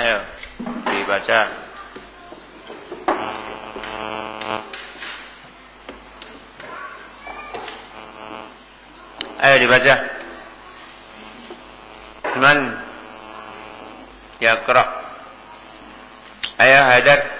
Ayo, dibaca. Ayo dibaca. Man yaqra. Ayo Haidar.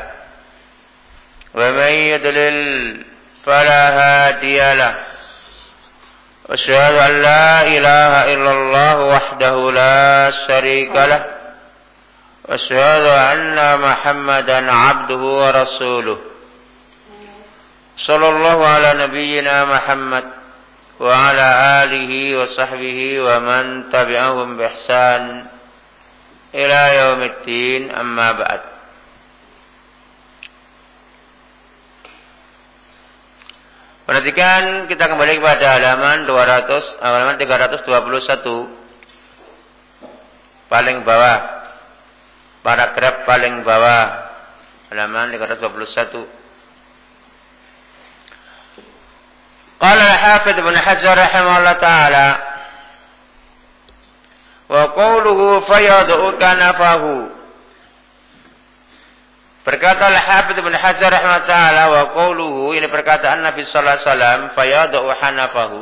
ومن يدلل فلا هادي له. واشهد أن لا إله إلا الله وحده لا شريك له. واشهد أن محمدا عبده ورسوله. صلى الله على نبينا محمد وعلى آله وصحبه ومن تبعهم بإحسان إلى يوم الدين. أما بعد. Perhatikan kita kembali kepada halaman 200 halaman 321 paling bawah. Paragraf paling bawah halaman 321. Qala al-Hafidz Ibnu Hajar rahimahullah taala wa qawluhu Berkata Al-Hafidz Ibnu Hajar rahimahullah taala wa qawluhu ini perkataan Nabi sallallahu alaihi wasallam fayad'u hanafahu.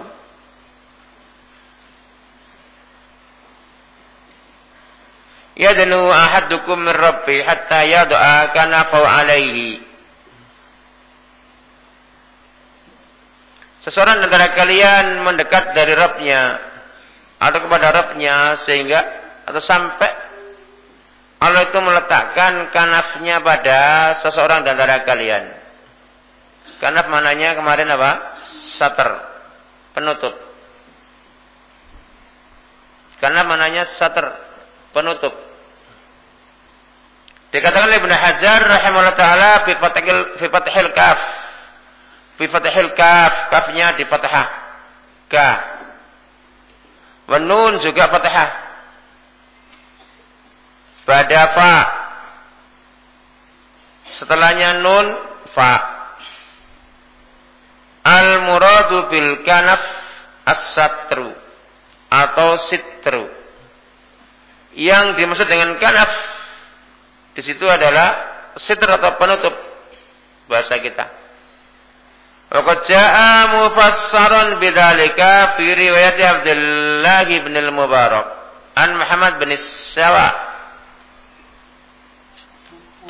Yadnu ahadukum min rabbi hatta yad'a kanafahu alaihi. Seseorang antara kalian mendekat dari Rabbnya atau kepada Rabbnya sehingga atau sampai Allah itu meletakkan kanafnya pada seseorang di antara kalian. Kanaf mananya kemarin apa? Sater. Penutup. Kanaf mananya sater. Penutup. Dikatakan oleh Ibnu Hajar rahimahullah taala fi kaf. Fi kaf, kafnya di fathah. Ka. Wa nun juga fathah pada fa. Setelahnya nun fa. Al muradu bil kanaf as-satru atau sitru. Yang dimaksud dengan kanaf di situ adalah sitr atau penutup bahasa kita. Waqad jaa mufassaran bidzalika fi riwayat Abdullah bin al-Mubarak an Muhammad bin Sawa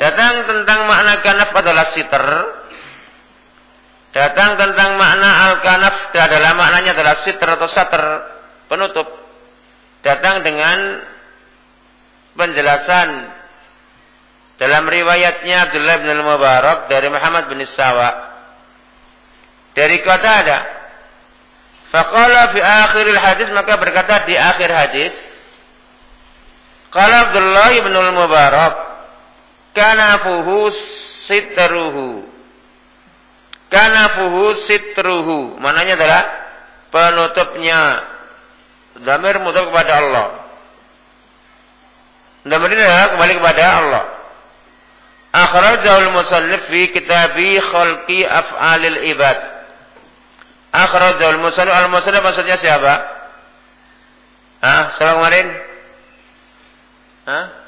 Datang tentang makna kanaf adalah siter. Datang tentang makna al-kanaf adalah maknanya adalah sitr atau satr, penutup. Datang dengan penjelasan dalam riwayatnya Abdullah bin Al-Mubarak dari Muhammad bin Sawa dari kata ada Faqala fi akhiril hadis maka berkata di akhir hadis Qala Abdullah bin Al-Mubarak kanafuhu sitruhu. Kanafuhu sitruhu. Mananya adalah penutupnya. Damir mutlak kepada Allah. Damir ini adalah kembali kepada Allah. Akhrajahul musannif fi kitabi khalqi af'alil ibad. Akhrajahul musannif al musannif maksudnya siapa? Ah siapa kemarin? Hah?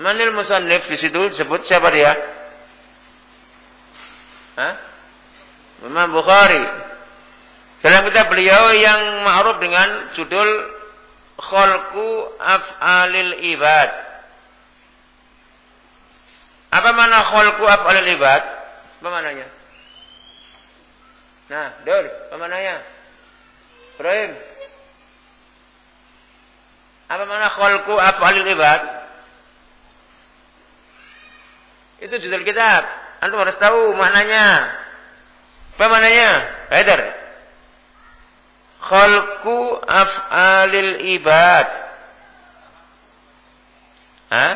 Manil musannif di situ disebut siapa dia? Hah? Imam Bukhari. Dalam kitab beliau yang ma'ruf dengan judul Khalqu Af'alil Ibad. Apa mana khalqu af'alil ibad? Apa mananya? Nah, Dur, apa mananya? Ibrahim. Apa mana khalqu af'alil ibad? Itu judul kitab. Antum harus tahu maknanya. Apa maknanya? Haidar. Khalqu af'alil ibad. Hah?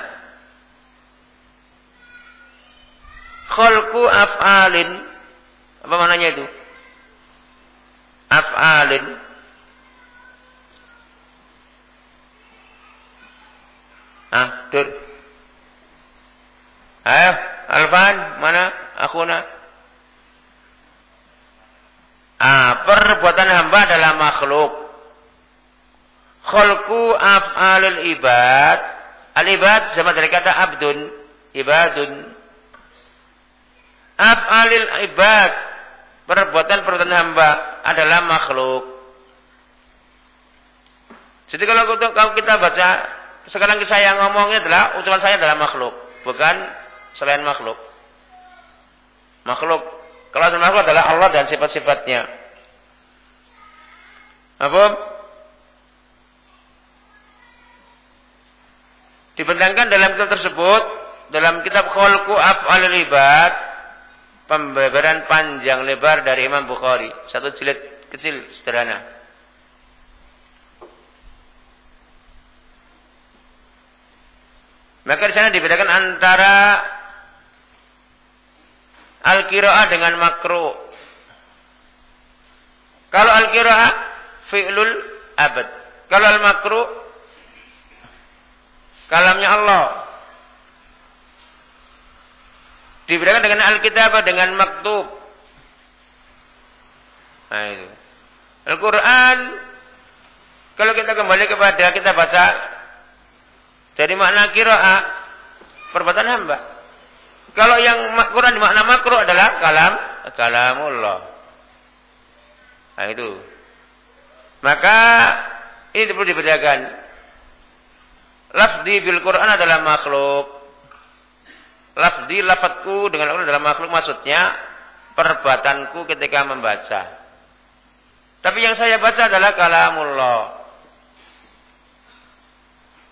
Khalqu af'alin. Apa maknanya itu? Af'alin. Ah, Dur. Ayo, Alfan, mana akuna? Ah, perbuatan hamba adalah makhluk. Khalqu af'alul ibad. Al-ibad sama dari kata abdun, ibadun. Af'alil ibad. Perbuatan-perbuatan hamba adalah makhluk. Jadi kalau kita baca sekarang saya ngomongnya adalah ucapan saya adalah makhluk, bukan selain makhluk. Makhluk. Kalau makhluk adalah Allah dan sifat-sifatnya. Apa? Dibentangkan dalam kitab tersebut, dalam kitab Khalqu Af'alul Ibad, pembebaran panjang lebar dari Imam Bukhari, satu jilid kecil sederhana. Maka di sana dibedakan antara al-qiraah dengan makro. Kalau al-qiraah fi'lul abad. Kalau al-makru kalamnya Allah. Dibedakan dengan al-kitabah dengan maktub. Nah itu. Al-Quran kalau kita kembali kepada kita baca jadi makna kiroa perbuatan hamba. Kalau yang Quran di makna makro adalah kalam kalamullah. Nah itu. Maka ini perlu dibedakan. Lafdi bil Quran adalah makhluk. Lafdi lafadku dengan Quran adalah makhluk maksudnya perbuatanku ketika membaca. Tapi yang saya baca adalah kalamullah.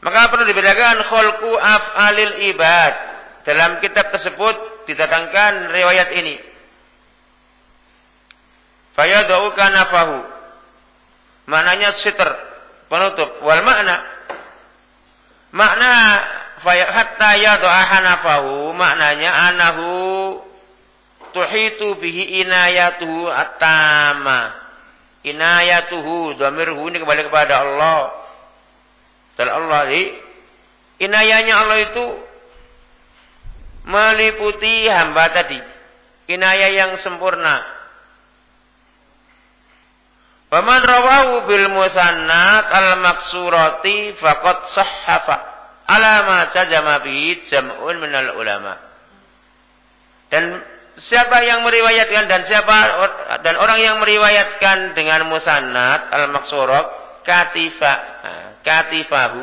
Maka perlu dibedakan kholku af'alil ibad. Dalam kitab tersebut didatangkan riwayat ini. Fayadau kanafahu. Maknanya sitr, penutup. Wal makna. Makna hatta yadu'a hanafahu. Maknanya anahu tuhitu bihi inayatuhu atama. Inayatuhu. Dhamirhu ini kembali kepada Allah dan Allah inayahnya Allah itu meliputi hamba tadi. Inayah yang sempurna. Faman rawahu bil musannat al maksurati faqad sahhafa ala ma tajama bihi jam'un minal ulama. Dan siapa yang meriwayatkan dan siapa dan orang yang meriwayatkan dengan musannat al maksurat katifa katifahu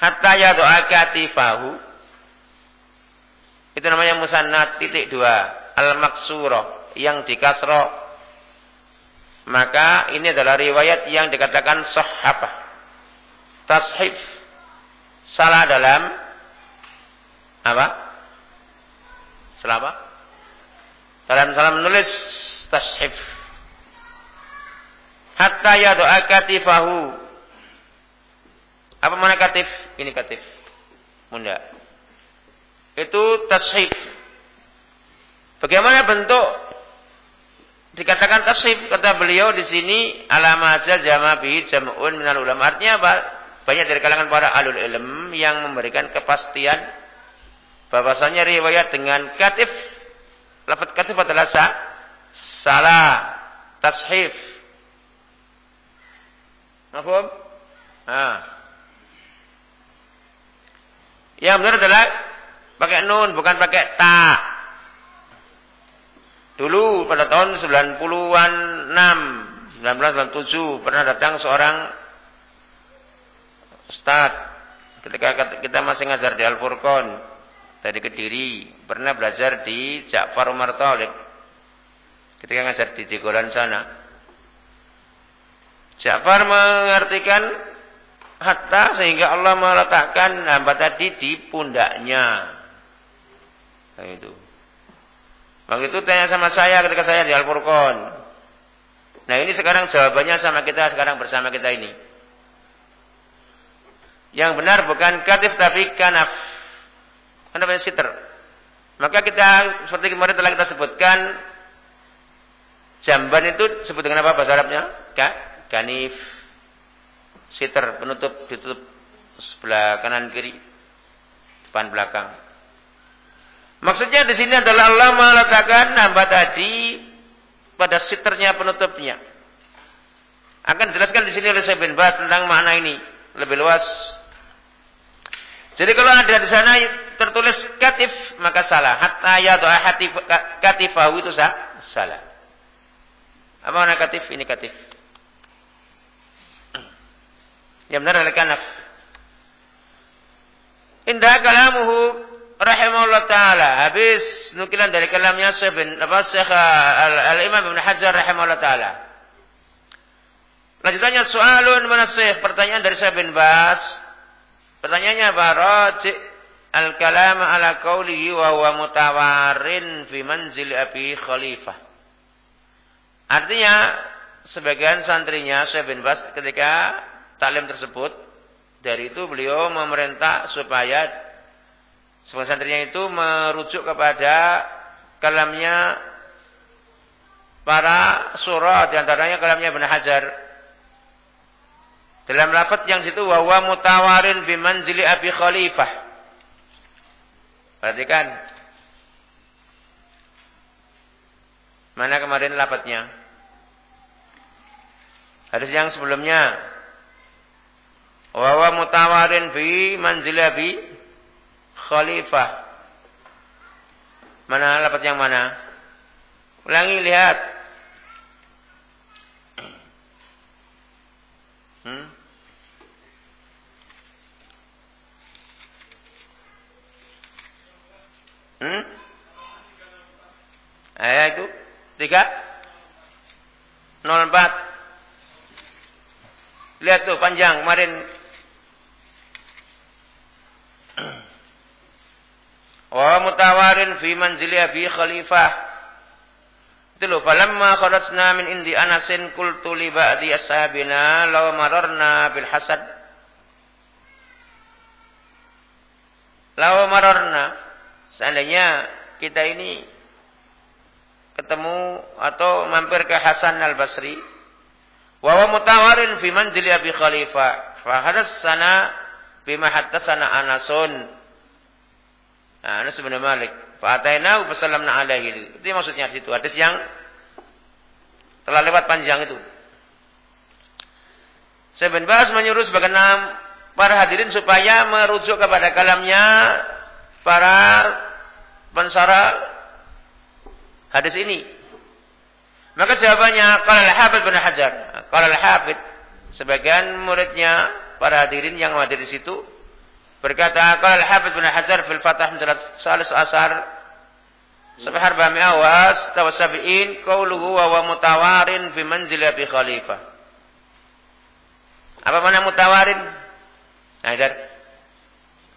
hatta doa katifahu itu namanya musannat titik dua. Al-maksuro yang dikasro maka ini adalah riwayat yang dikatakan sahhabah tashif. Salah dalam apa? Salah apa? Dalam salah menulis tashif. Hatta yadu'a katifahu. Apa mana katif? Ini katif. Munda itu tashif bagaimana bentuk dikatakan tasrif kata beliau di sini alamaja jamabi jam'un minal ulama. Artinya apa? Banyak dari kalangan para alul ilm yang memberikan kepastian bahwasanya riwayat dengan katif. Lafaz katif adalah sa, salah tashif Mahfum? Ah. Yang benar adalah pakai nun bukan pakai ta. Dulu pada tahun 90-an 6, 1997 pernah datang seorang Ustaz ketika kita masih ngajar di Al-Furqan dari Kediri, pernah belajar di Ja'far Umar Talib ketika ngajar di Jegolan sana. Ja'far mengartikan hatta sehingga Allah meletakkan hamba tadi di pundaknya. Nah, itu. Waktu itu tanya sama saya ketika saya di Al-Furqan. Nah ini sekarang jawabannya sama kita sekarang bersama kita ini. Yang benar bukan katif tapi kanaf. Kanaf yang siter. Maka kita seperti kemarin telah kita sebutkan jamban itu sebut dengan apa bahasa Arabnya? Ka, kanif. Siter penutup ditutup sebelah kanan kiri depan belakang. Maksudnya di sini adalah Allah meletakkan hamba tadi pada siternya penutupnya. Akan dijelaskan di sini oleh Syekh bin Bas tentang makna ini lebih luas. Jadi kalau ada di sana tertulis katif maka salah. Hatta ya doa hati katifahu itu sah, salah. Apa makna katif? Ini katif. Yang benar adalah kanaf. Indah kalamuhu rahimahullah taala habis nukilan dari kalamnya Syekh bin apa Syekh Al, Imam Ibnu Hajar rahimahullah taala. Lanjutannya soalun mana Syekh pertanyaan dari Syekh bin Bas. Pertanyaannya apa? Raji al kalam ala qaulihi wa huwa mutawarin fi manzil Abi Khalifah. Artinya sebagian santrinya Syekh bin Bas ketika taklim tersebut dari itu beliau memerintah supaya Sebagian santrinya itu merujuk kepada kalamnya para surah di antaranya kalamnya Ibn Hajar. Dalam lafaz yang situ wawa mutawarin bimanzili Abi Khalifah. Perhatikan. Mana kemarin lafaznya? Hadis yang sebelumnya. Wawa mutawarin bi manzili Abi khalifah. Mana lafaz yang mana? Ulangi lihat. Hmm? Hmm? Ayat itu tiga nol empat. Lihat tuh panjang kemarin wa mutawarin fi manzili Abi Khalifah. Itu loh, falamma kharajna min indi Anasin qultu li ba'di ashabina law mararna bil hasad. Law mararna seandainya kita ini ketemu atau mampir ke Hasan Al-Basri wa wa mutawarin fi manzili Abi Khalifah fa hadatsana bima haddatsana Anasun Anas bin Malik. Fa'atainahu fasallamna alaihi. Itu maksudnya di situ. Hadis yang telah lewat panjang itu. Saya bin Bas menyuruh sebagian para hadirin supaya merujuk kepada kalamnya para pensara hadis ini. Maka jawabannya kalau al-Hafidz bin Hajar. Kalau al-Hafidz sebagian muridnya para hadirin yang hadir di situ Berkata, kalau Al-Hafidh bin Hajar fil Fatah menjelat salis asar Sabah mi'awas tawasabi'in qauluhu wa wa mutawarin fi manzil Abi Khalifah. Apa mana mutawarin? Haidar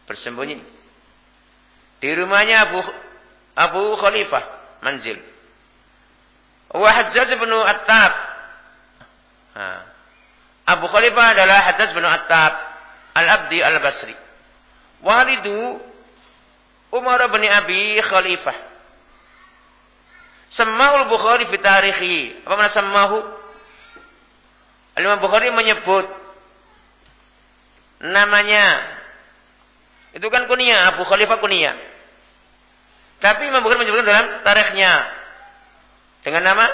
bersembunyi di rumahnya Abu Abu Khalifah manzil. Wa Hajjaj bin Attab. Abu Khalifah adalah Hajjaj bin Attab Al-Abdi Al-Basri. Walidu Umar bin Abi Khalifah. Semaul Bukhari fi tarikhi. Apa mana semahu? Al-Imam Bukhari menyebut namanya. Itu kan kunia, Abu Khalifah kunia. Tapi Imam Bukhari menyebutkan dalam tarikhnya dengan nama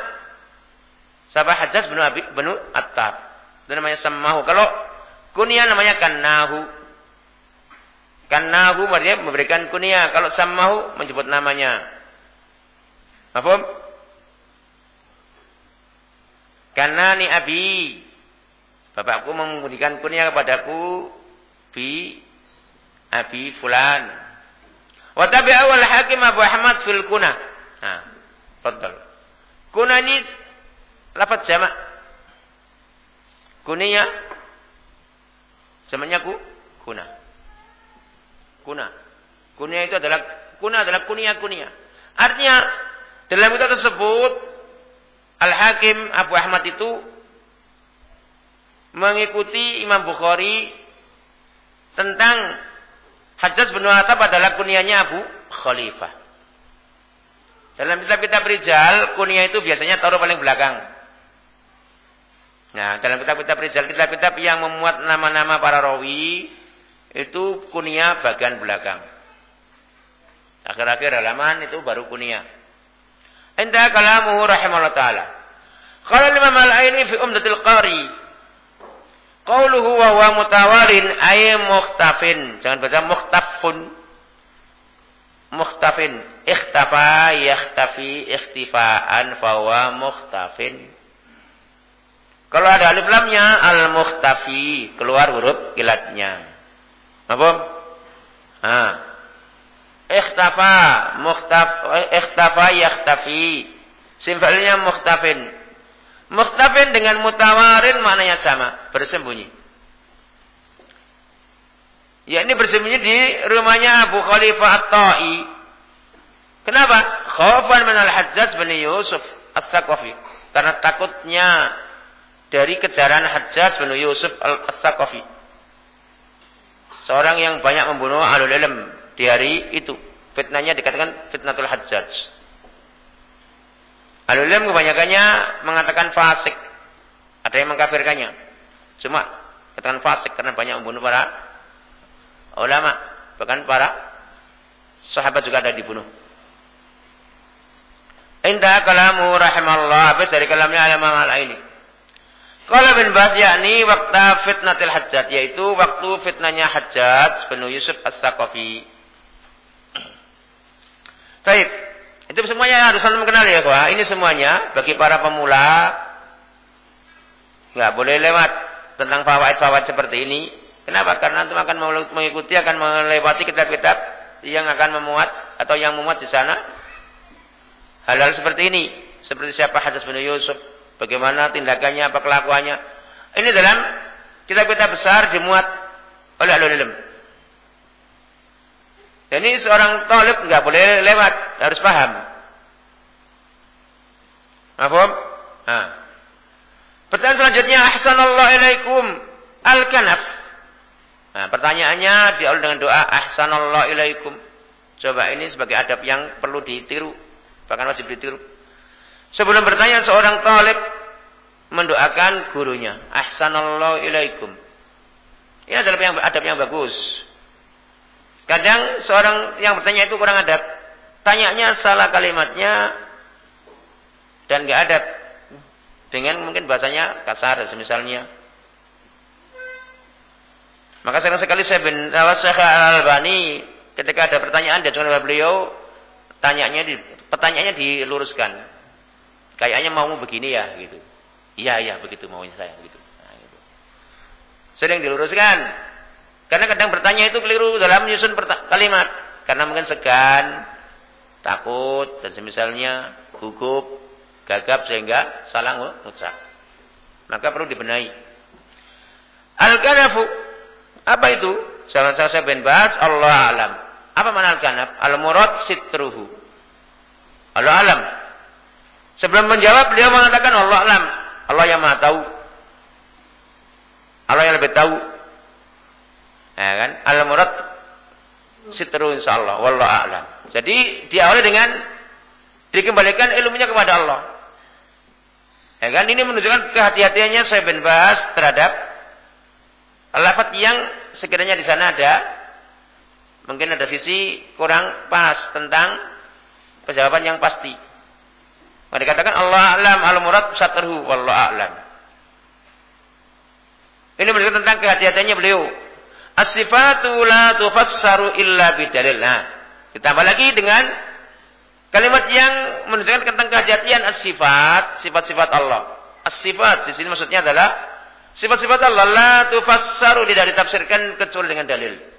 Sabah Hajjaj bin Abi bin Attab. Itu namanya semahu. Kalau kunia namanya Kannahu berarti memberikan kunia. Kalau samahu menyebut namanya. Apa? Karena ni abi. Bapakku memberikan kunia kepadaku bi abi fulan. Wa tabi'ahu al-hakim Abu Ahmad fil kuna. Nah, betul. Kuna ini lafaz jamak. Kuninya jamaknya ku kuna. Kuna. Kunia itu adalah kuna adalah kunia kunia. Artinya dalam kitab tersebut Al-Hakim Abu Ahmad itu mengikuti Imam Bukhari tentang Hajjaj bin Watab adalah kunianya Abu Khalifah. Dalam kitab-kitab Rijal, kunia itu biasanya taruh paling belakang. Nah, dalam kitab-kitab Rijal, kitab-kitab yang memuat nama-nama para rawi, itu kunia bagian belakang. Akhir-akhir halaman itu baru kunia. Indah kalamuhu rahimahullah ta'ala. Qala Imam Al-Aini fi Umdatil Qari. Qauluhu wa huwa mutawalin ay mukhtafin. Jangan baca mukhtafun. Mukhtafin. Ikhtafa yakhtafi ikhtifaan fa huwa mukhtafin. Kalau ada alif lamnya al-mukhtafi, keluar huruf kilatnya. Apa? Ha. Ikhtafa, mukhtaf, ikhtafa yakhtafi. Simfalnya mukhtafin. Mukhtafin dengan mutawarin maknanya sama, bersembunyi. Ya ini bersembunyi di rumahnya Abu Khalifah At-Ta'i. Kenapa? Khaufan min al-Hajjaj bin Yusuf As-Saqafi. Karena takutnya dari kejaran Hajjaj bin Yusuf As-Saqafi. Seorang yang banyak membunuh alul ilm di hari itu. Fitnahnya dikatakan fitnatul hajjaj. Alul ilm kebanyakannya mengatakan fasik. Ada yang mengkafirkannya. Cuma katakan fasik karena banyak membunuh para ulama. Bahkan para sahabat juga ada dibunuh. Indah kalamu rahimallah. Habis dari kalamnya alamah al-aini. Kalau bin Bas yakni waktu fitnatil hajjat yaitu waktu fitnahnya hajjat bin Yusuf as-Saqafi. Baik, itu semuanya harus saling mengenal ya, Pak. Ini semuanya bagi para pemula nggak boleh lewat tentang fawaid-fawaid seperti ini. Kenapa? Karena antum akan mengikuti akan melewati kitab-kitab yang akan memuat atau yang memuat di sana hal-hal seperti ini. Seperti siapa Hadis bin Yusuf, Bagaimana tindakannya, apa kelakuannya. Ini dalam kitab-kitab besar dimuat oleh alul ilm. Ini seorang talib nggak boleh lewat, harus paham. Mahfum? Nah. Pertanyaan selanjutnya, Ahsanallahu ilaikum al-kanaf. Nah, pertanyaannya diawali dengan doa Ahsanallahu ilaikum. Coba ini sebagai adab yang perlu ditiru, bahkan wajib ditiru. Sebelum bertanya seorang talib mendoakan gurunya. Ahsanallahu ilaikum. Ini adalah yang adab yang bagus. Kadang seorang yang bertanya itu kurang adab. Tanyanya salah kalimatnya dan gak adab. Dengan mungkin bahasanya kasar misalnya. Maka sering sekali saya bin Syekh Al-Albani ketika ada pertanyaan dia oleh beliau tanyanya di, pertanyaannya diluruskan. Kayaknya mau begini ya gitu. Iya iya begitu maunya saya gitu. Nah, gitu. Sering diluruskan. Karena kadang bertanya itu keliru dalam menyusun kalimat. Karena mungkin segan takut dan semisalnya gugup, gagap sehingga salah mengucap. Maka perlu dibenahi. Al-kanafu apa itu? Salah saya bin bahas Allah alam. Apa mana al-kanaf? Al-murad sitruhu. Allah alam. Sebelum menjawab beliau mengatakan Allah alam. Allah yang maha tahu. Allah yang lebih tahu. Ya kan? Al-murad sitru insyaallah wallahu a'lam. Jadi diawali dengan dikembalikan ilmunya kepada Allah. Ya kan? Ini menunjukkan kehati-hatiannya saya bin Bas terhadap lafaz yang sekiranya di sana ada mungkin ada sisi kurang pas tentang penjawaban yang pasti. Maka dikatakan Allah alam al murad satruhu wallahu a'lam. Ini menunjukkan tentang kehati-hatiannya beliau. As-sifatu la tufassaru illa bidalil. Nah, ditambah lagi dengan kalimat yang menunjukkan tentang kehati-hatian as-sifat, sifat-sifat Allah. As-sifat di sini maksudnya adalah sifat-sifat Allah la tufassaru tidak ditafsirkan kecuali dengan dalil.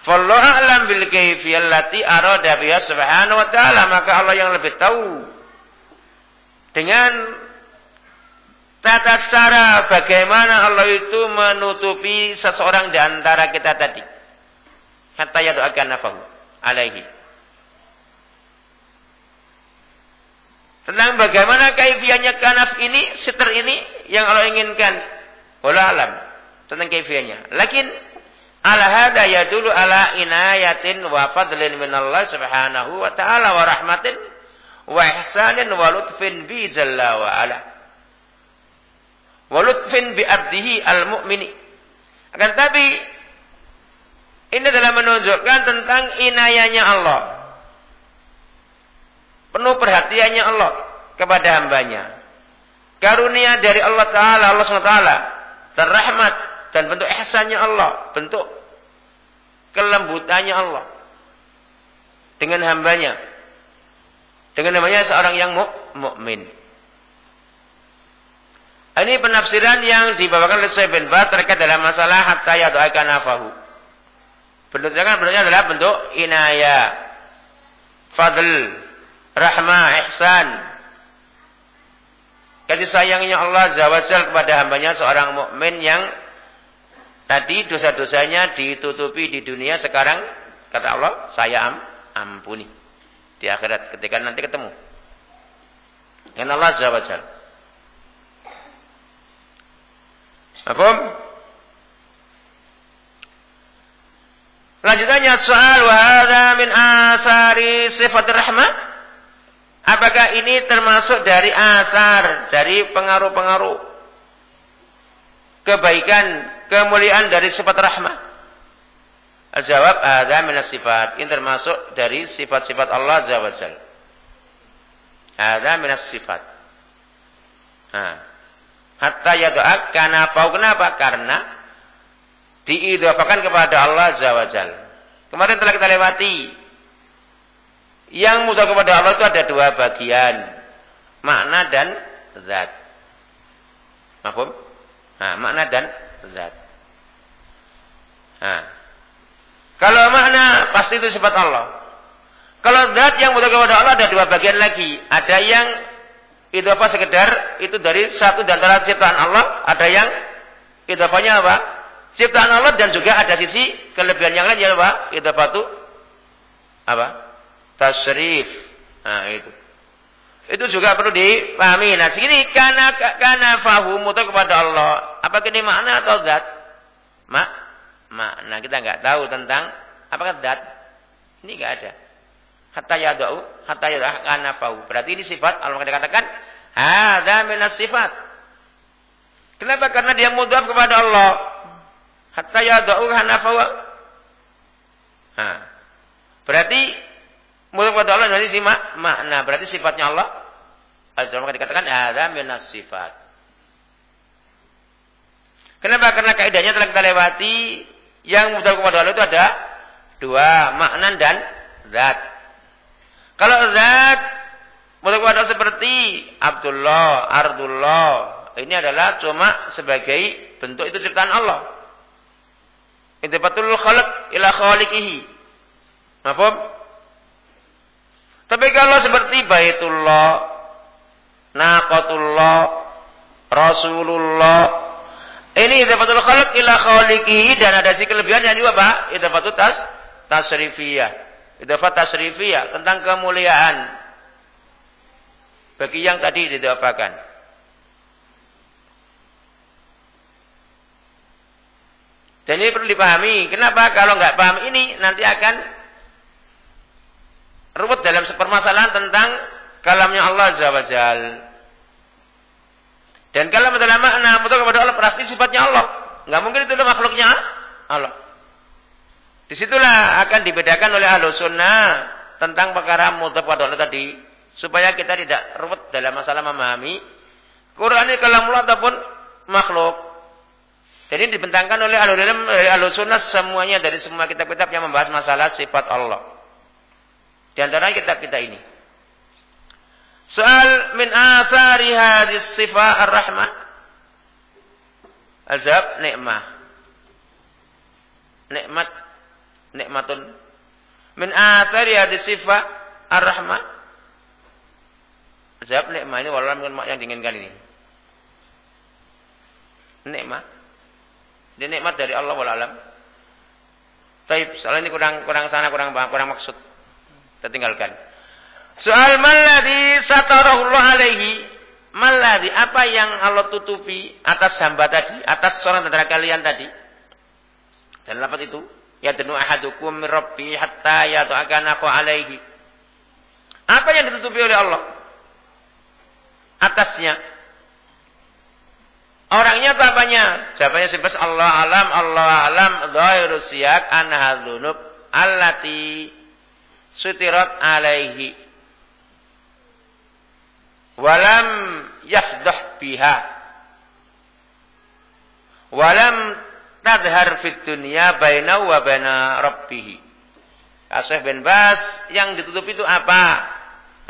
Fallahu a'lam bil kayfiyah allati arada biha subhanahu wa ta'ala, maka Allah yang lebih tahu dengan tata cara bagaimana Allah itu menutupi seseorang di antara kita tadi. Hatta yadu'akan nafahu alaihi. Tentang bagaimana kaifiahnya kanaf ini, siter ini yang Allah inginkan. Wala alam. Tentang kaifiahnya. Lakin Ala hada yadulu ala inayatin wa fadlin minallah subhanahu wa ta'ala wa rahmatin wa ihsanin wa lutfin bi jalla wa ala. Wa lutfin bi abdihi al-mu'mini. Akan tapi ini adalah menunjukkan tentang inayahnya Allah. Penuh perhatiannya Allah kepada hambanya. Karunia dari Allah Ta'ala, Allah SWT. Terrahmat dan bentuk ihsannya Allah, bentuk kelembutannya Allah dengan hambanya. Dengan namanya seorang yang mukmin. Ini penafsiran yang dibawakan oleh Syekh bin Baz terkait dalam masalah hatta yad'aka nafahu. Bentuknya kan bentuknya adalah bentuk inayah, fadl, rahmah, ihsan. Kasih sayangnya Allah Zawajal kepada hambanya seorang mukmin yang Tadi dosa-dosanya ditutupi di dunia, sekarang kata Allah, saya am, ampuni. Di akhirat ketika nanti ketemu. Dengan Allah Azza wa Jal. Apa? Lanjutannya soal wahada min asari sifat rahmat. Apakah ini termasuk dari asar, dari pengaruh-pengaruh kebaikan kemuliaan dari sifat rahmah? Jawab ada minas sifat. Ini termasuk dari sifat-sifat Allah Azza wa Jal. Ada minas sifat. Nah. Hatta yadu'ak karena apa? Kenapa? Karena diidhafakan kepada Allah Azza wa Jal. Kemarin telah kita lewati. Yang mudah kepada Allah itu ada dua bagian. Makna dan zat. Mahfum? Nah, makna dan zat. Nah. Kalau makna pasti itu sifat Allah. Kalau zat yang butuh kepada Allah ada dua bagian lagi. Ada yang itu apa sekedar itu dari satu dan antara ciptaan Allah. Ada yang itu apanya apa? Ciptaan Allah dan juga ada sisi kelebihan yang lain ya apa? Itu apa tuh? Apa? Tasrif. Nah itu. Itu juga perlu dipahami. Nah, sini karena karena fahum kepada Allah. Apa ini makna atau zat? Mak makna kita nggak tahu tentang apakah zat. Ini nggak ada. Hatta yadau, hatta yadau karena fahu. Berarti ini sifat Allah katakan ada minas sifat. Kenapa? Karena dia mudhaf kepada Allah. Hatta yadau karena fahu. Nah, berarti mudhaf kepada Allah dari sifat makna. Berarti sifatnya Allah Al-Jamaah dikatakan ada minas sifat. Kenapa? Karena kaidahnya telah kita lewati yang mudah kepada Allah itu ada dua, makna dan zat. Kalau zat mudah kepada seperti Abdullah, Ardullah, ini adalah cuma sebagai bentuk itu ciptaan Allah. Itu betul khalq ila khaliqihi. Mahfum? Tapi kalau seperti Baitullah, Naqatullah, Rasulullah, ini idafatul khalq ila khaliqihi dan ada si kelebihan yang juga Pak, idafatul tas tasrifiyah. Idafat tasrifiyah tentang kemuliaan bagi yang tadi didapakan. Dan ini perlu dipahami. Kenapa? Kalau nggak paham ini nanti akan ruwet dalam permasalahan tentang kalamnya Allah Azza wa. Dan kalam adalah makna betul kepada Allah pasti sifatnya Allah. Nggak mungkin itu makhluknya Allah. Di situlah akan dibedakan oleh ahlu sunnah tentang perkara mutlak pada Allah tadi. Supaya kita tidak ruwet dalam masalah memahami Quran ini kalamullah ataupun makhluk. Jadi dibentangkan oleh ahlu, ahlu sunnah semuanya dari semua kitab-kitab yang membahas masalah sifat Allah. Di antara kitab-kitab ini. Soal min athari hadis sifat ar-rahmah. Azab nikmah. Nikmat nikmatun min athari hadis sifat ar-rahmah. Azab nikmah ini walau mak yang diinginkan ini. Nikmat. Ini nikmat dari Allah wal alam. Taib, soalnya ini kurang kurang sana kurang kurang maksud. Kita tinggalkan. Soal maladi satarahullah alaihi. Maladi apa yang Allah tutupi atas hamba tadi, atas seorang antara kalian tadi. Dan lapat itu, ya denu ahadukum rabbi hatta aku alaihi. Apa yang ditutupi oleh Allah? Atasnya. Orangnya apa apanya? Jawabannya sebab Allah alam, Allah alam, dhairu siyak, anhadunub, allati sutirat alaihi walam yafdah biha walam tadhar fit dunya baina wa baina rabbih Asy bin Bas yang ditutup itu apa?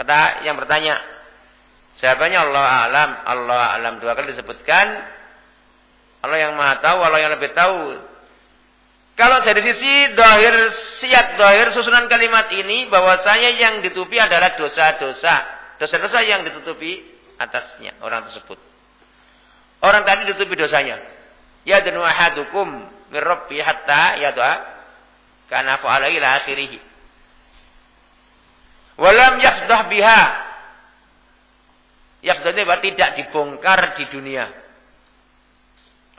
Kata yang bertanya. Jawabannya Allah alam, Allah alam dua kali disebutkan. Allah yang Maha tahu, Allah yang lebih tahu kalau dari sisi dohir, siat dohir susunan kalimat ini, bahwasanya yang ditutupi adalah dosa-dosa. Dosa-dosa yang ditutupi atasnya orang tersebut. Orang tadi ditutupi dosanya. Ya danu ahadukum min rabbi hatta ya doa kana fa'ala ila akhirih. Walam yafdah biha. Yafdah itu tidak dibongkar di dunia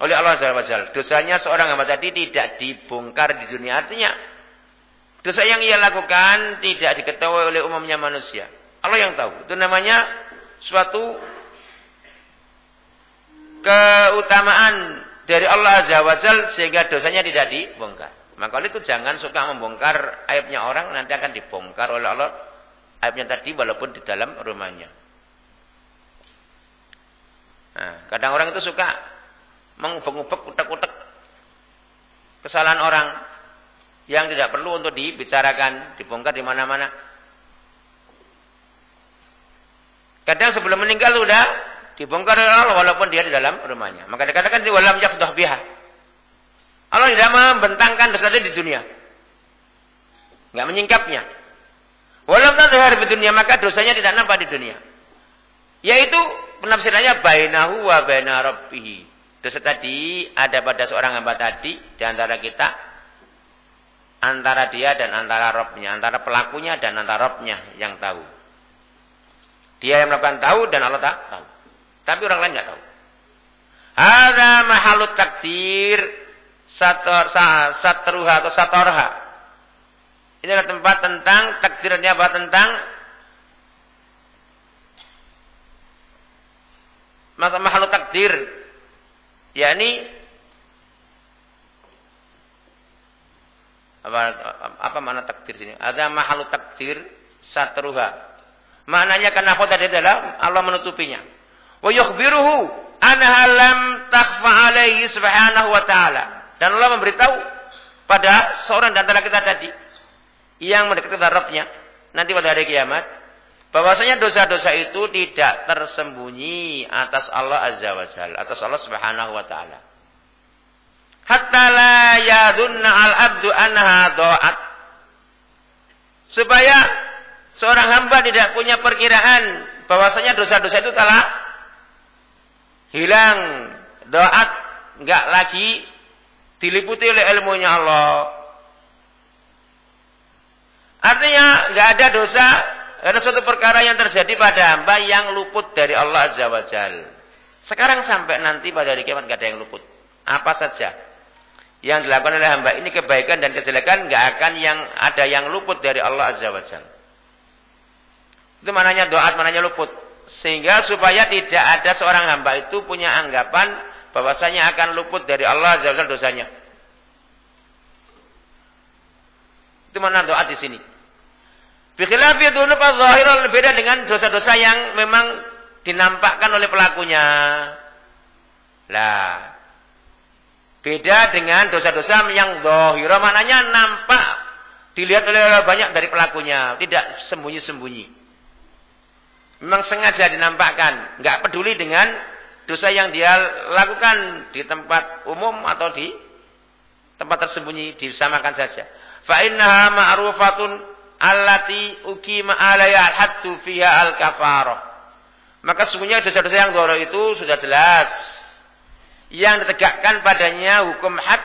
oleh Allah SWT. Dosanya seorang hamba tadi tidak dibongkar di dunia. Artinya, dosa yang ia lakukan tidak diketahui oleh umumnya manusia. Allah yang tahu. Itu namanya suatu keutamaan dari Allah Azza wa sehingga dosanya tidak dibongkar. Maka itu jangan suka membongkar aibnya orang nanti akan dibongkar oleh Allah aibnya tadi walaupun di dalam rumahnya. Nah, kadang orang itu suka mengubek-ubek utek-utek kesalahan orang yang tidak perlu untuk dibicarakan, dibongkar di mana-mana. Kadang sebelum meninggal sudah dibongkar oleh Allah walaupun dia di dalam rumahnya. Maka dikatakan di walam yafdah biha. Allah tidak membentangkan dosa di dunia. Enggak menyingkapnya. Walam tadhar di dunia maka dosanya tidak nampak di dunia. Yaitu penafsirannya bainahu wa baina rabbih. Dosa tadi ada pada seorang hamba tadi di antara kita antara dia dan antara Robnya, antara pelakunya dan antara Robnya yang tahu. Dia yang melakukan tahu dan Allah tak tahu. Tapi orang lain nggak tahu. Ada mahalut takdir sator, satruha atau satorha. Ini adalah tempat tentang takdirnya apa tentang masa mahalut takdir yakni apa apa mana takdir sini? Ada mahalu takdir satruha. Maknanya karena kota tadi adalah Allah menutupinya. Wa yukhbiruhu anha lam takhfa alaihi subhanahu wa ta'ala. Dan Allah memberitahu pada seorang dan antara kita tadi yang mendekat kepada nanti pada hari kiamat bahwasanya dosa-dosa itu tidak tersembunyi atas Allah Azza wa Jalla, atas Allah Subhanahu wa taala. Hatta la yadunna al-abdu anha. Supaya seorang hamba tidak punya perkiraan bahwasanya dosa-dosa itu telah hilang, doa enggak lagi diliputi oleh ilmunya Allah. Artinya enggak ada dosa, ada suatu perkara yang terjadi pada hamba yang luput dari Allah Azza wa Jal. Sekarang sampai nanti pada hari kiamat enggak ada yang luput. Apa saja yang dilakukan oleh hamba ini kebaikan dan kejelekan enggak akan yang ada yang luput dari Allah Azza wa Jal. Itu mananya doa, mananya luput. Sehingga supaya tidak ada seorang hamba itu punya anggapan bahwasanya akan luput dari Allah Azza dosanya. Itu mana doa di sini. Bikhilafi dzunub adh-dhahirah beda dengan dosa-dosa yang memang dinampakkan oleh pelakunya. Lah. Beda dengan dosa-dosa yang zahirah maknanya nampak dilihat oleh banyak dari pelakunya, tidak sembunyi-sembunyi. Memang sengaja dinampakkan, enggak peduli dengan dosa yang dia lakukan di tempat umum atau di tempat tersembunyi disamakan saja. Fa innaha ma'rufatun allati ukima alaiha al-haddu fiha al-kafarah. Maka sungguhnya dosa-dosa yang zahir itu sudah jelas. Yang ditegakkan padanya hukum had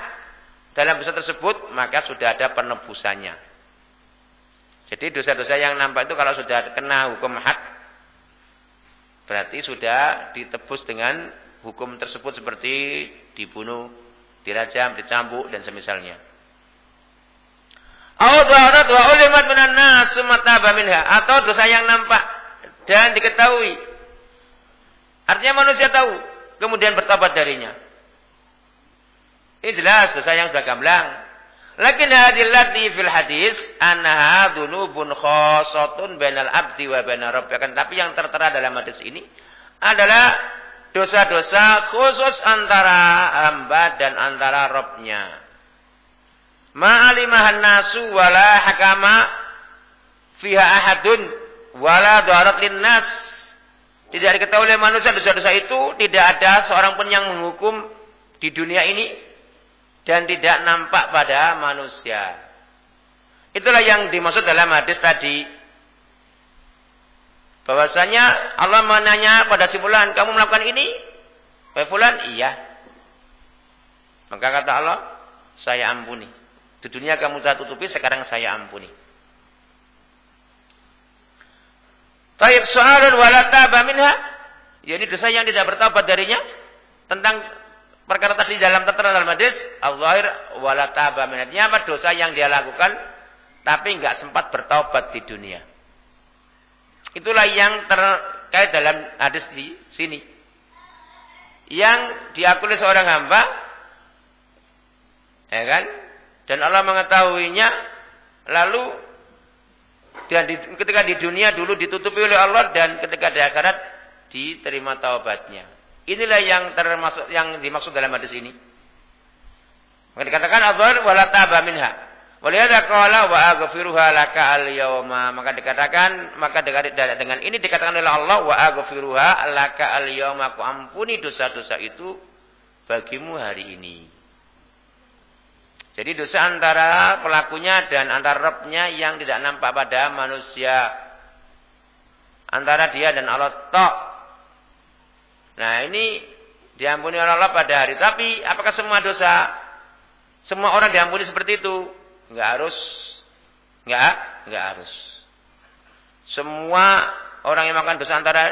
dalam dosa tersebut, maka sudah ada penebusannya. Jadi dosa-dosa yang nampak itu kalau sudah kena hukum had, berarti sudah ditebus dengan hukum tersebut seperti dibunuh, dirajam, dicambuk, dan semisalnya. Atau dosa yang nampak dan diketahui. Artinya manusia tahu. Kemudian bertobat darinya. Ini jelas dosa yang sudah gamblang. Lakin hadillati fil hadis annaha dzunubun khosotun bainal abdi wa bainar rabbih. Tapi yang tertera dalam hadis ini adalah dosa-dosa khusus antara hamba dan antara Robnya. Ma'alimahan nasu wala hakama fiha ahadun wala darat linnas. Tidak diketahui oleh manusia dosa-dosa itu tidak ada seorang pun yang menghukum di dunia ini dan tidak nampak pada manusia. Itulah yang dimaksud dalam hadis tadi. Bahwasanya Allah menanya pada si fulan, kamu melakukan ini? Wahai fulan, iya. Maka kata Allah, saya ampuni. Di dunia kamu telah tutupi, sekarang saya ampuni. Taib soalun walataba minha. Ya ini dosa yang tidak bertobat darinya. Tentang perkara tadi dalam tertera dalam hadis. Al-zahir walataba minha. Ini apa dosa yang dia lakukan. Tapi enggak sempat bertobat di dunia. Itulah yang terkait dalam hadis di sini. Yang diakui seorang hamba. Ya kan? Dan Allah mengetahuinya. Lalu dan di, ketika di dunia dulu ditutupi oleh Allah dan ketika di akhirat diterima taubatnya. Inilah yang termasuk yang dimaksud dalam hadis ini. Maka dikatakan adzhar wala taba minha. Walihada qala wa aghfiruha laka al-yawma. Maka dikatakan maka dengan ini dikatakan oleh Allah wa aghfiruha laka al-yawma. Aku ampuni dosa-dosa itu bagimu hari ini. Jadi dosa antara pelakunya dan antara Rabbnya yang tidak nampak pada manusia. Antara dia dan Allah tok. Nah ini diampuni oleh Allah pada hari. Tapi apakah semua dosa? Semua orang diampuni seperti itu? Enggak harus. Enggak, enggak harus. Semua orang yang melakukan dosa antara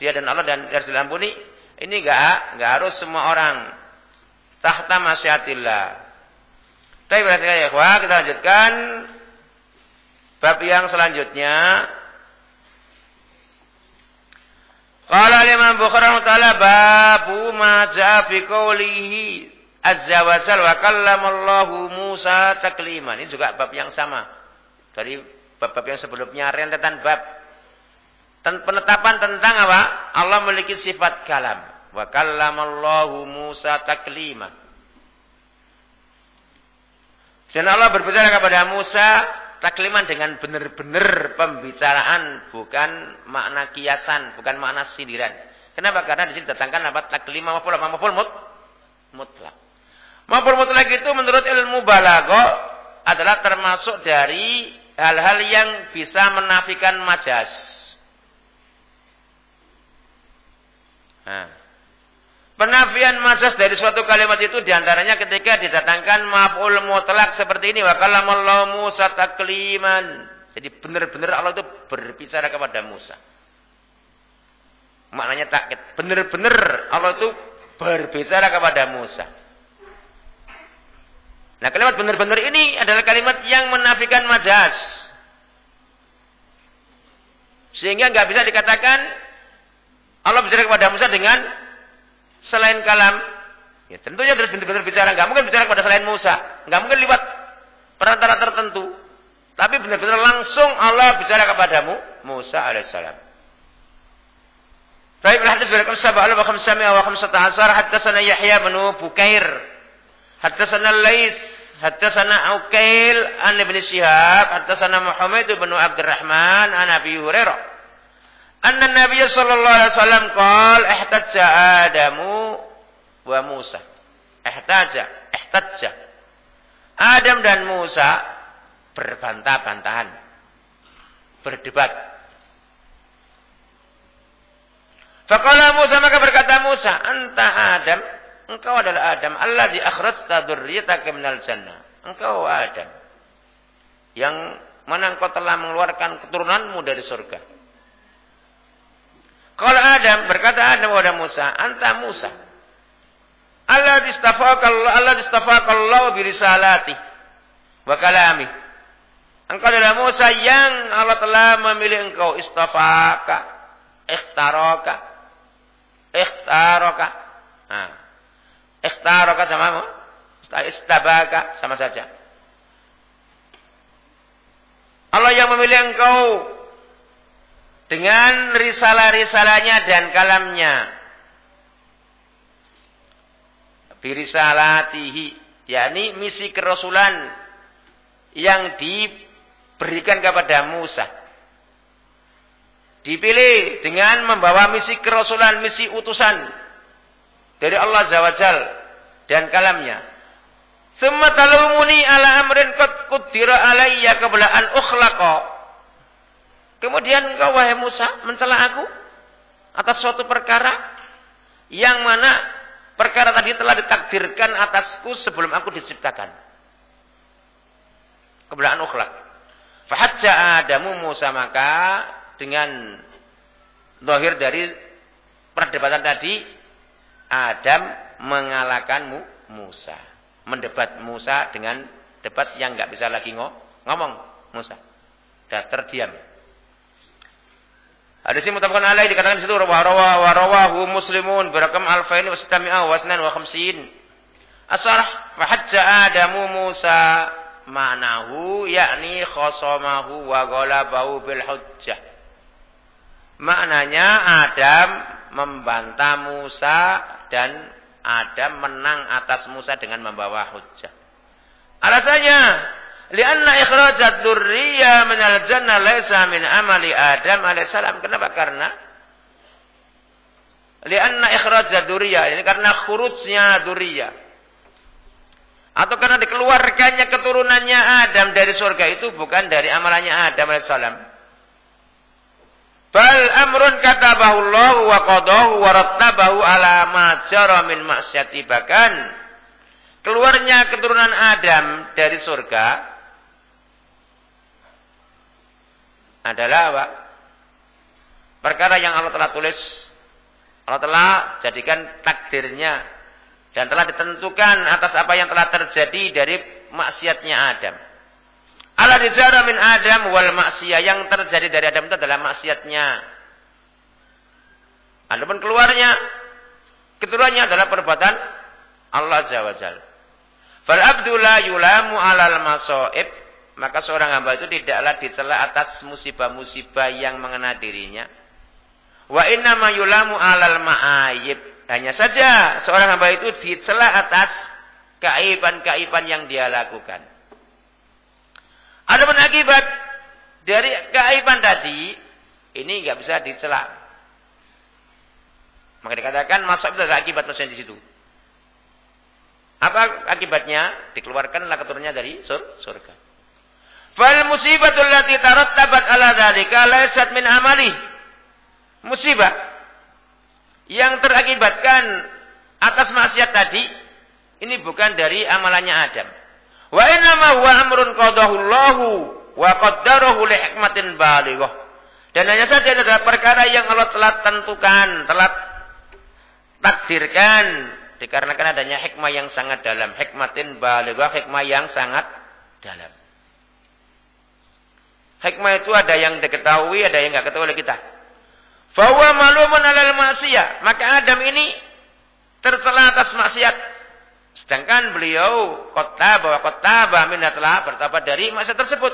dia dan Allah dan harus diampuni. Ini enggak, enggak harus semua orang. Tahta masyiatillah. Tapi berarti ya kita lanjutkan bab yang selanjutnya. Qala Imam Bukhari taala babu ma jaa fi qoulihi azza wa jalla wa Musa takliman. Ini juga bab yang sama. Dari bab-bab yang sebelumnya rentetan bab penetapan tentang apa? Allah memiliki sifat kalam. Wa kallamallahu Musa taklima. Dan Allah berbicara kepada Musa takliman dengan benar-benar pembicaraan, bukan makna kiasan, bukan makna sindiran. Kenapa? Karena di sini datangkan apa? Taklima maful apa maful mut? Mutlak. Maful mutlak itu menurut ilmu balago adalah termasuk dari hal-hal yang bisa menafikan majas. Nah. Penafian majas dari suatu kalimat itu di antaranya ketika didatangkan maf'ul mutlak seperti ini. Wa kalamallahu Musa takliman. Jadi benar-benar Allah itu berbicara kepada Musa. Maknanya takkit. Benar-benar Allah itu berbicara kepada Musa. Nah kalimat benar-benar ini adalah kalimat yang menafikan majas. Sehingga nggak bisa dikatakan Allah bicara kepada Musa dengan selain kalam. Ya, tentunya harus benar-benar bicara. Nggak mungkin bicara kepada selain Musa. Nggak mungkin lewat perantara tertentu. Tapi benar-benar langsung Allah bicara kepadamu Musa alaihissalam. Baik, hadis berakum sabah wa khamsami'a wa khamsata asar sana Yahya bin Bukair. sana Lais, sana Ukail an Ibn Shihab, sana Muhammad bin Abdurrahman an Abi Hurairah. Anna Nabi sallallahu alaihi wasallam qala ihtajja Adamu wa Musa. Ihtaja, ihtajja. Adam dan Musa berbantah-bantahan. Berdebat. Faqala Musa maka berkata Musa, "Anta Adam, engkau adalah Adam Allah di akhrajta dzurriyyataka minal jannah." Engkau Adam yang mana engkau telah mengeluarkan keturunanmu dari surga. Kalau Adam berkata Adam kepada Musa, "Anta Musa." Allah distafaka Allah distafaka Allah bi risalati wa kalami. Engkau adalah Musa yang Allah telah memilih engkau istafaka, ikhtaraka, ikhtaraka. Nah. Ikhtaraka sama? Istabaka sama saja. Allah yang memilih engkau dengan risalah-risalahnya dan kalamnya. Birisalatihi. yakni misi kerasulan yang diberikan kepada Musa Dipilih dengan membawa misi kerasulan, misi utusan dari Allah Zawajal dan kalamnya. Semua talumuni ala amrin qad kudira alayya qabla an. Kemudian engkau wahai Musa mencela aku atas suatu perkara yang mana perkara tadi telah ditakdirkan atasku sebelum aku diciptakan. Qabla an ukhlaq. Fahajja Adamu Musa maka dengan dohir dari perdebatan tadi, Adam mengalahkan Musa. Mendebat Musa dengan debat yang nggak bisa lagi ngomong Musa. Dan terdiam. Ada sih mutafakun alaih dikatakan di situ rawah rawah wa rawahu muslimun berakam alfaini wa sitami'ah wa asnan wa khamsin. Asarah fa hajja Adamu Musa ma'nahu yakni khosamahu wa ghalabahu bil hujjah. Maknanya Adam membantah Musa dan Adam menang atas Musa dengan membawa hujah. Alasannya, lianna ikhrajat dzurriyyah minal jannah laisa min amali Adam alaihissalam. Kenapa? Karena lianna ikhrajat dzurriyyah ini karena khurujnya dzurriyyah. Atau karena dikeluarkannya keturunannya Adam dari surga itu bukan dari amalannya Adam alaihissalam. Bal amrun katabahu Allah wa qadahu wa rattabahu ala ma jara min maksiati bahkan keluarnya keturunan Adam dari surga adalah apa? Perkara yang Allah telah tulis, Allah telah jadikan takdirnya dan telah ditentukan atas apa yang telah terjadi dari maksiatnya Adam. Ala dijara min Adam wal maksiyah. Yang terjadi dari Adam itu adalah maksiatnya. Adapun keluarnya, keturunannya adalah perbuatan Allah Azza wa Jal. Fal abdullah yulamu alal masoib. Maka seorang hamba itu tidaklah dicela atas musibah-musibah yang mengena dirinya. Wa inna ma yulamu alal ma'ayib. Hanya saja seorang hamba itu dicela atas keaiban-keaiban yang dia lakukan. Ada akibat dari keaiban tadi, ini nggak bisa dicela. Maka dikatakan masuk itu ada akibat maksudnya di situ. Apa akibatnya? Dikeluarkanlah keturunannya dari sur surga. Fal musibatul lati tarattabat ala dzalika laysat min amali. Musibah yang terakibatkan atas maksiat tadi ini bukan dari amalannya Adam. Wa ma huwa amrun qadahu Allahu wa qaddarahu li hikmatin balighah. Dan hanya saja adalah perkara yang Allah telah tentukan, telah takdirkan dikarenakan adanya hikmah yang sangat dalam, hikmatin balighah, hikmah yang sangat dalam. Hikmah itu ada yang diketahui, ada yang nggak ketahui oleh kita. Fahuwa malumun alal maksiyah. Maka Adam ini tercela atas maksiat. Sedangkan beliau kota bahwa kota bahwa telah bertobat dari maksiat tersebut.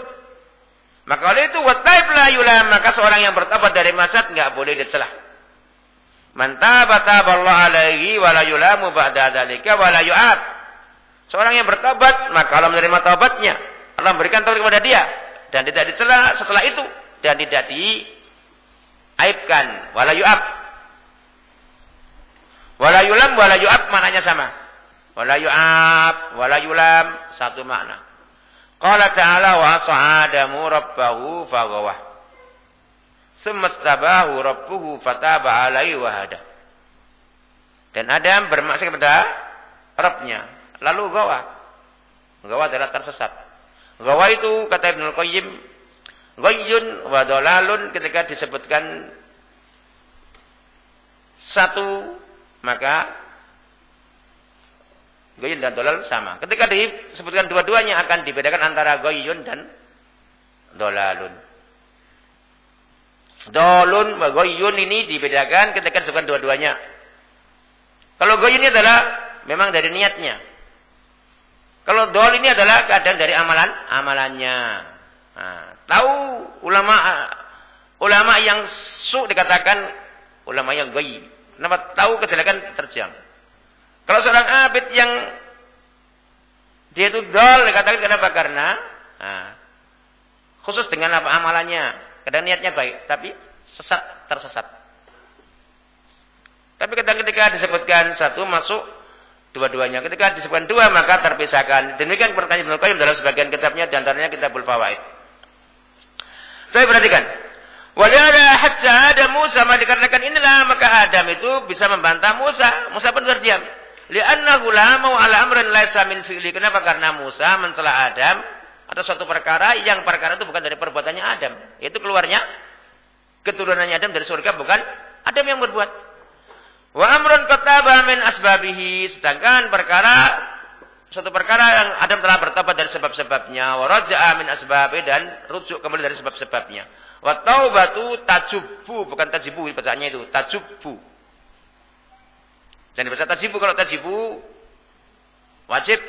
Maka oleh itu wataib la yulam. Maka seorang yang bertobat dari maksiat nggak boleh dicela. Mantaba taballah alaihi wa la ba'da dzalika wa. Seorang yang bertobat maka Allah menerima taubatnya. Allah memberikan taubat kepada dia dan tidak dicela setelah itu. Dan tidak diaibkan. Wala yu'ab. Wala yulam wala yu'ab maknanya sama. Wala yu'ab wala yulam satu makna. Qala ta'ala wa sa'adamu rabbahu faghawah semastabahu rabbuhu fataba alaihi wa hada. Dan Adam bermaksud kepada Rabbnya. Lalu gawa gawa adalah tersesat Gawa itu kata Ibnu Qayyim ghayyun wa dalalun ketika disebutkan satu maka ghayyun dan dolal sama. Ketika disebutkan dua-duanya akan dibedakan antara ghayyun dan dolalun. Dolun wa ghayyun ini dibedakan ketika disebutkan dua-duanya. Kalau ghayyun ini adalah memang dari niatnya. Kalau dol ini adalah keadaan dari amalan amalannya. Nah, tahu ulama ulama yang su dikatakan ulama yang gaib. Kenapa tahu kejelekan terjang? Kalau seorang abid yang dia itu dol dikatakan kenapa? Karena nah, khusus dengan apa amalannya, kadang niatnya baik, tapi sesat tersesat. Tapi kadang ketika disebutkan satu masuk dua-duanya. Ketika disebutkan dua maka terpisahkan. Demikian pertanyaan Ibnu Qayyim dalam sebagian kitabnya di antaranya Kitabul Fawaid. Saya perhatikan. Walihada hatta ada Musa dikarenakan inilah maka Adam itu bisa membantah Musa. Musa pun terdiam. Li'annahu la mau ala amrin laisa min fi'li. Kenapa? Karena Musa mencela Adam atas suatu perkara yang perkara itu bukan dari perbuatannya Adam. Itu keluarnya keturunannya Adam dari surga bukan Adam yang berbuat. Wa amrun kataba min asbabihi. Sedangkan perkara suatu perkara yang Adam telah bertobat dari sebab-sebabnya. Wa raja'a min asbabi dan rujuk kembali dari sebab-sebabnya. Wa taubatu tajubu. Bukan tajibu bacaannya itu. Tajubu. Dan dibaca tajibu. Kalau tajibu wajib.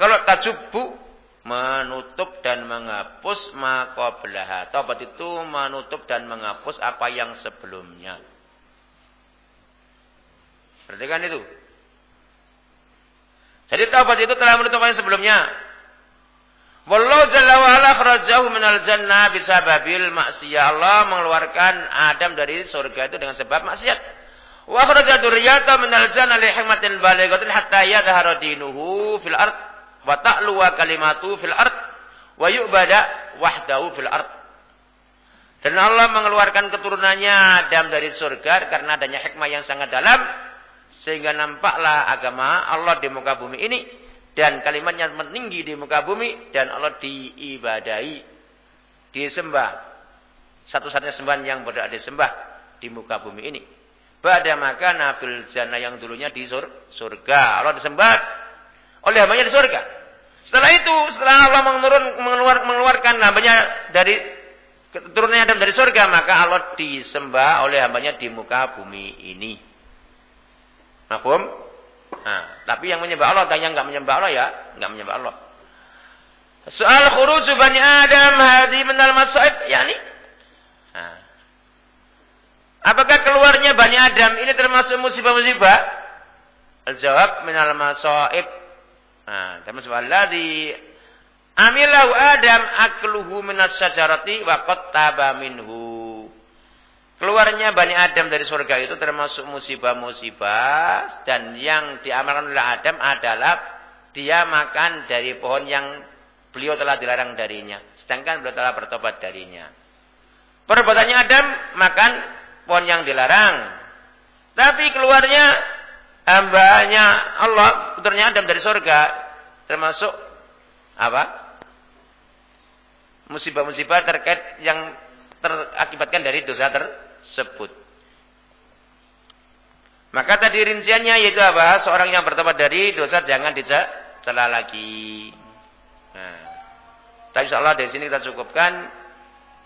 Kalau tajubu menutup dan menghapus makoblaha. Taubat itu menutup dan menghapus apa yang sebelumnya. Perhatikan itu. Jadi taubat itu telah menutup yang sebelumnya. Wallahu jalla wa ala kharajahu minal jannah bisababil maksiyah. Allah mengeluarkan Adam dari surga itu dengan sebab maksiat. Wa kharaja dzurriyyata minal jannah li hikmatin balighatin hatta yadhhara dinuhu fil ard wa ta'lu wa kalimatu fil ard wa yu'bada wahdahu fil ard. Dan Allah mengeluarkan keturunannya Adam dari surga karena adanya hikmah yang sangat dalam sehingga nampaklah agama Allah di muka bumi ini dan kalimatnya meninggi di muka bumi dan Allah diibadahi, disembah. Satu-satunya sembahan yang berada disembah di muka bumi ini. Pada maka nafil jannah yang dulunya di surga. Allah disembah oleh hambanya di surga. Setelah itu, setelah Allah menurun, mengeluar, mengeluarkan hambanya dari keturunannya Adam dari surga, maka Allah disembah oleh hambanya di muka bumi ini. Mafhum? Nah, tapi yang menyembah Allah dan yang enggak menyembah Allah ya enggak menyembah Allah. Soal khuruj Bani Adam hadi minal masaib yakni nah. Apakah keluarnya Bani Adam ini termasuk musibah-musibah? Al-jawab minal masaib. Nah, termasuk alladhi amilahu Adam akluhu minas syajarati wa qattaba minhu. Keluarnya Bani Adam dari surga itu termasuk musibah-musibah. Dan yang diamalkan oleh Adam adalah dia makan dari pohon yang Beliau telah dilarang darinya. Sedangkan beliau telah bertobat darinya. Perbuatannya Adam makan pohon yang dilarang. Tapi keluarnya hambanya Allah, putranya Adam dari surga. Termasuk apa? Musibah-musibah terkait yang terakibatkan dari dosa tersebut. Maka tadi rinciannya yaitu apa? Seorang yang bertobat dari dosa jangan dicela lagi. Nah, tapi insya dari sini kita cukupkan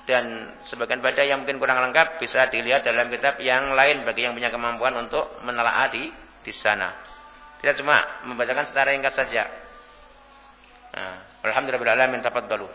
dan sebagian pada yang mungkin kurang lengkap bisa dilihat dalam kitab yang lain bagi yang punya kemampuan untuk menelaah di di sana. Kita cuma membacakan secara ringkas saja. Nah, Alhamdulillah alamin tafadhalu.